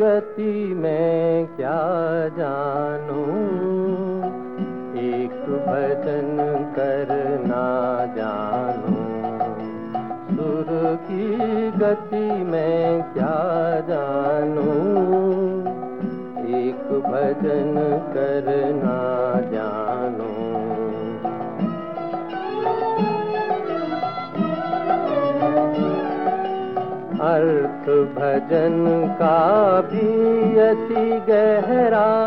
गति में क्या जानूं? एक भजन करना जानूं। सुर की गति में क्या जानूं? एक भजन करना अर्थ भजन का भी अति गहरा,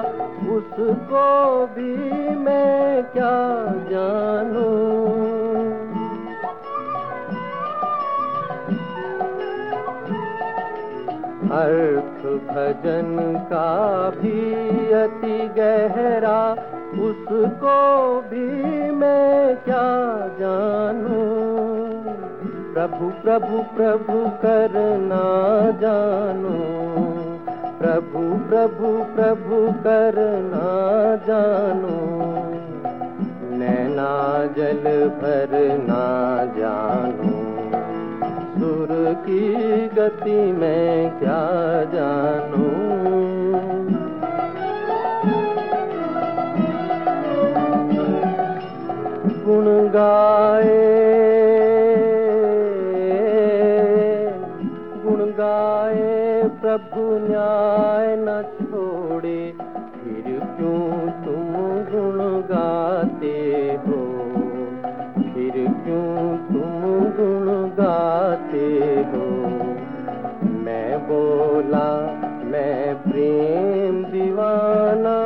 उसको भी मैं क्या जानूं? अर्थ भजन का भी अति गहरा, उसको भी प्रभु प्रभु प्रभु करना जानो। प्रभु प्रभु प्रभु करना जानो। नैना जल भरना जानो। सुर की गति में क्या जानू। गुण गाए गाए, प्रभु न्याय न छोड़े, फिर क्यों तुम गुण गाते हो? फिर क्यों तुम गुण गाते हो? मैं बोला, मैं प्रेम दीवाना।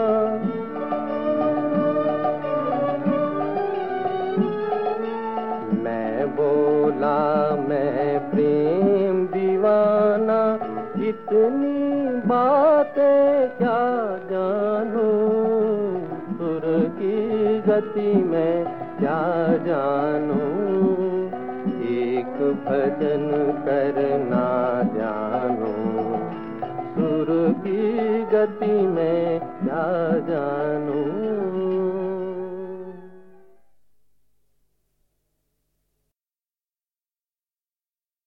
मैं बोला, मैं प्रेम दीवाना। इतनी बातें क्या जानू? सुर की गति में क्या जानू? एक भजन करना जानू। सुर की गति में क्या जानू?